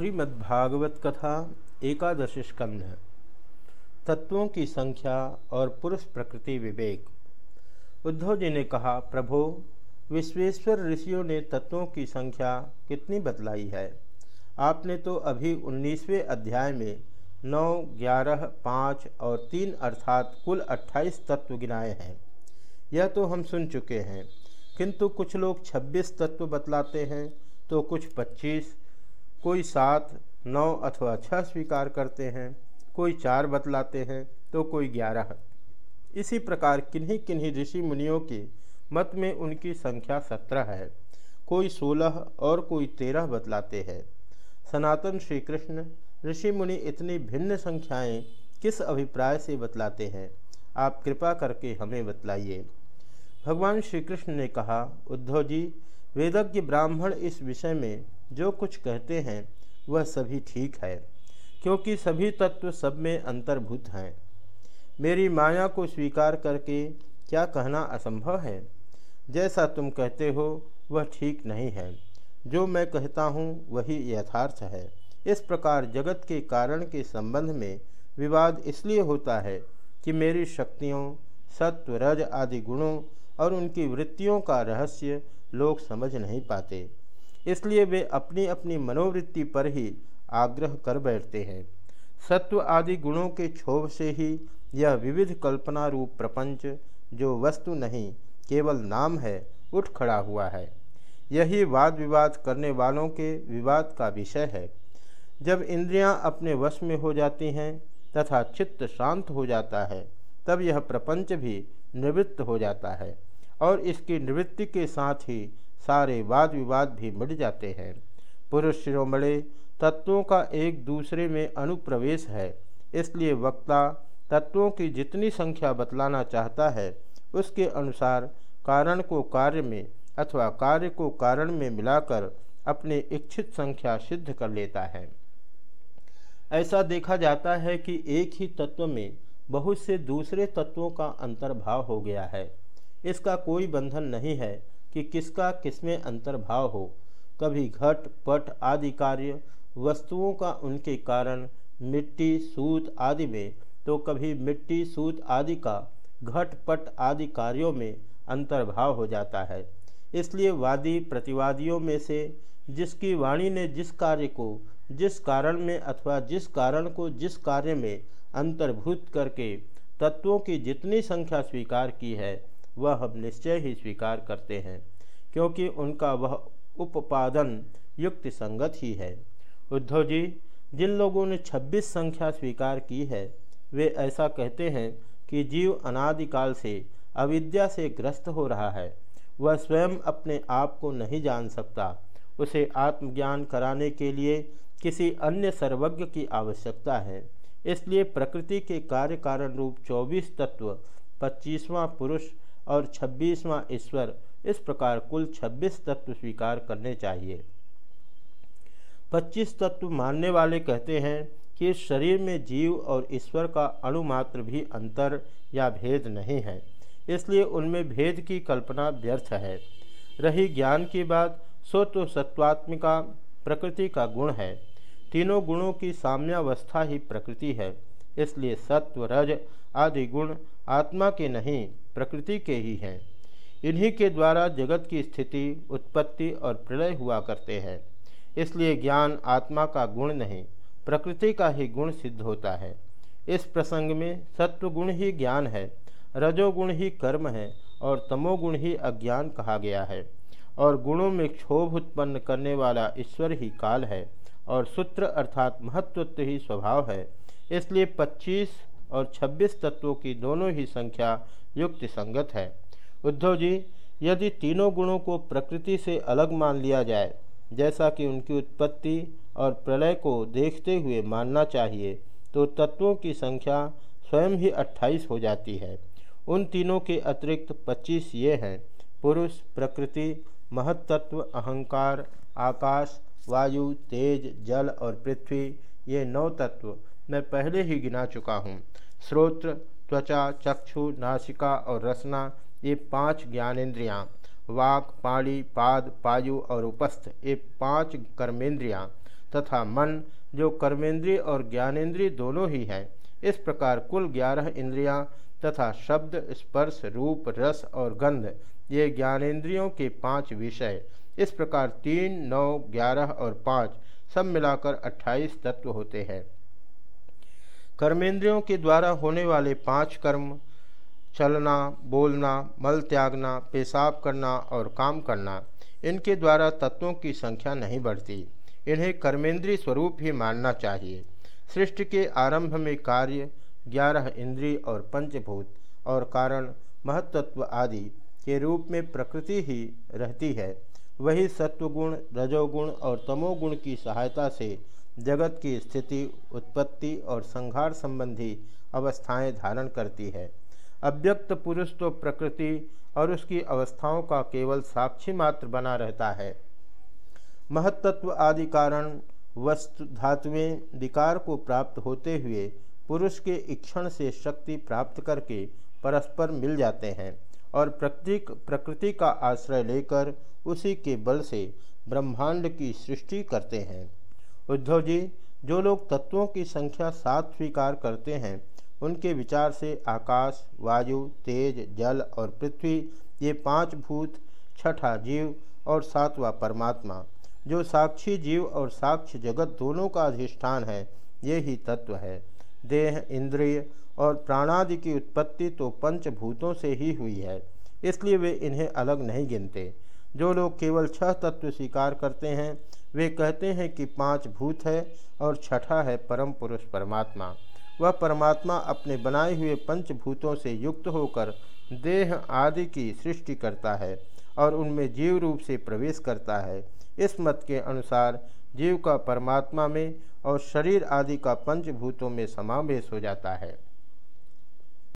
श्रीमद्भागवत कथा एकादश स्कंध तत्वों की संख्या और पुरुष प्रकृति विवेक। उद्धव जी ने कहा, प्रभो, विश्वेश्वर ऋषियों ने तत्वों की संख्या कितनी बतलाई है? आपने तो अभी उन्नीसवें अध्याय में नौ, ग्यारह, पाँच और तीन अर्थात कुल अट्ठाईस तत्व गिनाए हैं। यह तो हम सुन चुके हैं। किंतु कुछ लोग छब्बीस तत्व बतलाते हैं तो कुछ पच्चीस कोई सात, नौ अथवा छः स्वीकार करते हैं, कोई चार बतलाते हैं तो कोई ग्यारह। इसी प्रकार किन्हीं किन्हीं ऋषि मुनियों के मत में उनकी संख्या सत्रह है। कोई सोलह और कोई तेरह बतलाते हैं। सनातन श्री कृष्ण ऋषि मुनि इतनी भिन्न संख्याएँ किस अभिप्राय से बतलाते हैं? आप कृपा करके हमें बतलाइए। भगवान श्री कृष्ण ने कहा, उद्धव जी, वेदज्ञ ब्राह्मण इस विषय में जो कुछ कहते हैं, वह सभी ठीक है, क्योंकि सभी तत्व सब में अंतर्भूत हैं। मेरी माया को स्वीकार करके क्या कहना असंभव है? जैसा तुम कहते हो, वह ठीक नहीं है। जो मैं कहता हूँ, वही यथार्थ है। इस प्रकार जगत के कारण के संबंध में विवाद इसलिए होता है कि मेरी शक्तियों, सत्व, रज आदि गुणों और उनकी वृत्तियों का रहस्य लोग समझ नहीं पाते। इसलिए वे अपनी अपनी मनोवृत्ति पर ही आग्रह कर बैठते हैं। सत्व आदि गुणों के क्षोभ से ही यह विविध कल्पना रूप प्रपंच, जो वस्तु नहीं, केवल नाम है, उठ खड़ा हुआ है। यही वाद विवाद करने वालों के विवाद का विषय है। जब इंद्रियाँ अपने वश में हो जाती हैं, तथा चित्त शांत हो जाता है, तब यह प्रपंच भी निवृत्त हो जाता है, और इसकी निवृत्ति के साथ ही सारे वाद विवाद भी मिट जाते हैं। पुरुष शिरोमणे तत्वों का एक दूसरे में अनुप्रवेश है। इसलिए वक्ता तत्वों की जितनी संख्या बतलाना चाहता है, उसके अनुसार कारण को कार्य में अथवा कार्य को कारण में मिलाकर अपनी इच्छित संख्या सिद्ध कर लेता है। ऐसा देखा जाता है कि एक ही तत्व में बहुत से दूसरे तत्वों का अंतर्भाव हो गया है। इसका कोई बंधन नहीं है। कि किसका किसमें अंतर्भाव हो। कभी घट, पट आदि कार्य वस्तुओं का उनके कारण मिट्टी, सूत आदि में तो कभी मिट्टी, सूत आदि का घट, पट आदि कार्यों में अंतर्भाव हो जाता है। इसलिए वादी प्रतिवादियों में से जिसकी वाणी ने जिस कार्य को जिस कारण में अथवा जिस कारण को जिस कार्य में अंतर्भूत करके तत्वों की जितनी संख्या स्वीकार की है वह हम निश्चय ही स्वीकार करते हैं, क्योंकि उनका वह उपादन युक्त संगत ही है। उद्धव जी, जिन लोगों ने 26 संख्या स्वीकार की है, वे ऐसा कहते हैं कि जीव अनादिकाल से अविद्या से ग्रस्त हो रहा है। वह स्वयं अपने आप को नहीं जान सकता। उसे आत्मज्ञान कराने के लिए किसी अन्य सर्वज्ञ की आवश्यकता है। इसलिए प्रकृति के कार्य कारण रूप 24 तत्व, पच्चीसवां पुरुष और छब्बीसवां ईश्वर। इस प्रकार कुल 26 तत्व स्वीकार करने चाहिए। 25 तत्व मानने वाले कहते हैं कि शरीर में जीव और ईश्वर का अणुमात्र भी अंतर या भेद नहीं है, इसलिए उनमें भेद की कल्पना व्यर्थ है। रही ज्ञान की बात, सो तो सत्वात्मिका प्रकृति का गुण है। तीनों गुणों की साम्यावस्था ही प्रकृति है। इसलिए सत्व, रज आदि गुण आत्मा के नहीं, प्रकृति के ही हैं। इन्हीं के द्वारा जगत की स्थिति, उत्पत्ति और प्रलय हुआ करते हैं। इसलिए ज्ञान आत्मा का गुण नहीं, प्रकृति का ही गुण सिद्ध होता है। इस प्रसंग में सत्वगुण ही ज्ञान है रजोगुण ही कर्म है और तमोगुण ही अज्ञान कहा गया है। और गुणों में क्षोभ उत्पन्न करने वाला ईश्वर ही काल है और सूत्र अर्थात महत्वत्व ही स्वभाव है। इसलिए 25 और 26 तत्वों की दोनों ही संख्या युक्ति संगत है। उद्धव जी, यदि तीनों गुणों को प्रकृति से अलग मान लिया जाए, जैसा कि उनकी उत्पत्ति और प्रलय को देखते हुए मानना चाहिए तो तत्वों की संख्या स्वयं ही 28 हो जाती है। उन तीनों के अतिरिक्त 25 ये हैं। पुरुष, प्रकृति महत्त्व अहंकार, आकाश, वायु, तेज, जल और पृथ्वी, ये नौ तत्व मैं पहले ही गिना चुका हूँ। श्रोत्र त्वचा, चक्षु, नासिका और रसना, ये पाँच ज्ञानेन्द्रियाँ। वाक, पाणी, पाद, पायु और उपस्थ, ये पाँच कर्मेंद्रियाँ। तथा मन, जो कर्मेंद्रिय और ज्ञानेन्द्रिय दोनों ही हैं, इस प्रकार कुल ग्यारह इंद्रियाँ तथा शब्द, स्पर्श, रूप, रस और गंध, ये ज्ञानेन्द्रियों के पाँच विषय। इस प्रकार तीन, नौ, ग्यारह और पाँच सब मिलाकर अट्ठाईस तत्व होते हैं। कर्मेंद्रियों के द्वारा होने वाले पाँच कर्म, चलना, बोलना, मल त्यागना, पेशाब करना और काम करना, इनके द्वारा तत्वों की संख्या नहीं बढ़ती। इन्हें कर्मेंद्रीय स्वरूप ही मानना चाहिए। सृष्टि के आरंभ में कार्य, ग्यारह इंद्रिय और पंचभूत और कारण, महत्त्व आदि के रूप में प्रकृति ही रहती है। वही सत्वगुण, रजोगुण और तमोगुण की सहायता से जगत की स्थिति, उत्पत्ति और संहार संबंधी अवस्थाएँ धारण करती है। अव्यक्त पुरुष तो प्रकृति और उसकी अवस्थाओं का केवल साक्षी मात्र बना रहता है। महत्त्व आदि कारण वस्तु धातुएँ विकार को प्राप्त होते हुए पुरुष के इक्षण से शक्ति प्राप्त करके परस्पर मिल जाते हैं और प्रकृति प्रकृति का आश्रय लेकर उसी के बल से ब्रह्मांड की सृष्टि करते हैं। उद्धव जी, जो लोग तत्वों की संख्या सात स्वीकार करते हैं, उनके विचार से आकाश, वायु, तेज, जल और पृथ्वी, ये पाँच भूत, छठा जीव और सातवां परमात्मा, जो साक्षी जीव और साक्ष्य जगत दोनों का अधिष्ठान है, ये ही तत्व है। देह, इंद्रिय और प्राणादि की उत्पत्ति तो पंचभूतों से ही हुई है, इसलिए वे इन्हें अलग नहीं गिनते। जो लोग केवल छह तत्व स्वीकार करते हैं वे कहते हैं कि पाँच भूत है और छठा है परम पुरुष परमात्मा। वह परमात्मा अपने बनाए हुए पंचभूतों से युक्त होकर देह आदि की सृष्टि करता है और उनमें जीव रूप से प्रवेश करता है। इस मत के अनुसार जीव का परमात्मा में और शरीर आदि का पंचभूतों में समावेश हो जाता है।